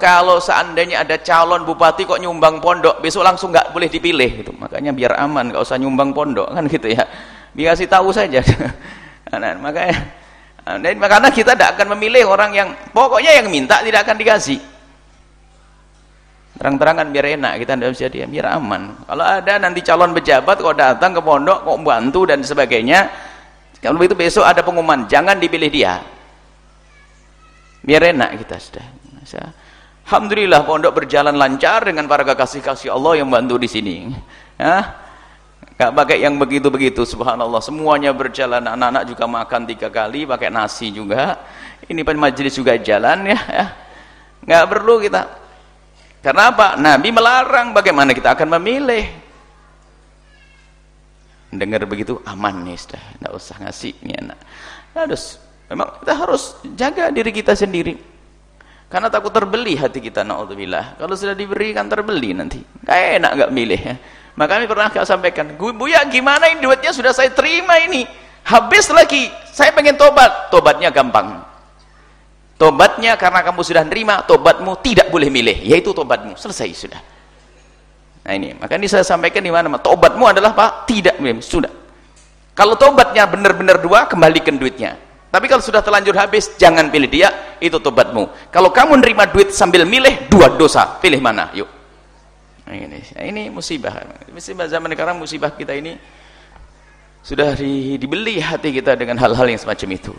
kalau seandainya ada calon bupati kok nyumbang pondok besok langsung nggak boleh dipilih gitu. Makanya biar aman nggak usah nyumbang pondok kan gitu ya. Dikasih tahu saja. Nah, makanya dan karena kita tidak akan memilih orang yang pokoknya yang minta tidak akan dikasih. Terang-terangan biar enak kita tidak bisa dia biar aman. Kalau ada nanti calon pejabat kok datang ke pondok kok bantu dan sebagainya kalau itu besok ada pengumuman jangan dipilih dia. Biar enak kita sudah Alhamdulillah pondok berjalan lancar dengan para kekasih-kasih Allah yang bantu di sini. Ya. Gak pakai yang begitu-begitu, subhanallah. Semuanya berjalan, anak-anak juga makan tiga kali, pakai nasi juga. Ini pen majelis juga jalan ya. ya. Gak perlu kita. Karena apa? Nabi melarang bagaimana kita akan memilih. Dengar begitu aman nih sudah, tidak usah ngasih ini anak. Harus, memang kita harus jaga diri kita sendiri karena takut terbeli hati kita naudzubillah. Kalau sudah diberi kan terbeli nanti. Kayak enak nggak milih ya. Makanya pernah saya sampaikan buya gimana ini duitnya sudah saya terima ini? Habis lagi saya pengen tobat. Tobatnya gampang. Tobatnya karena kamu sudah nerima tobatmu tidak boleh milih yaitu tobatmu. Selesai sudah. Nah ini. Makanya saya sampaikan di mana? Tobatmu adalah pak tidak milih. Sudah. Kalau tobatnya benar-benar dua kembalikan duitnya tapi kalau sudah terlanjur habis, jangan pilih dia, itu tobatmu. Kalau kamu nerima duit sambil milih, dua dosa. Pilih mana? Yuk. Nah, ini, ini musibah. Musibah zaman sekarang musibah kita ini sudah dibeli hati kita dengan hal-hal yang semacam itu.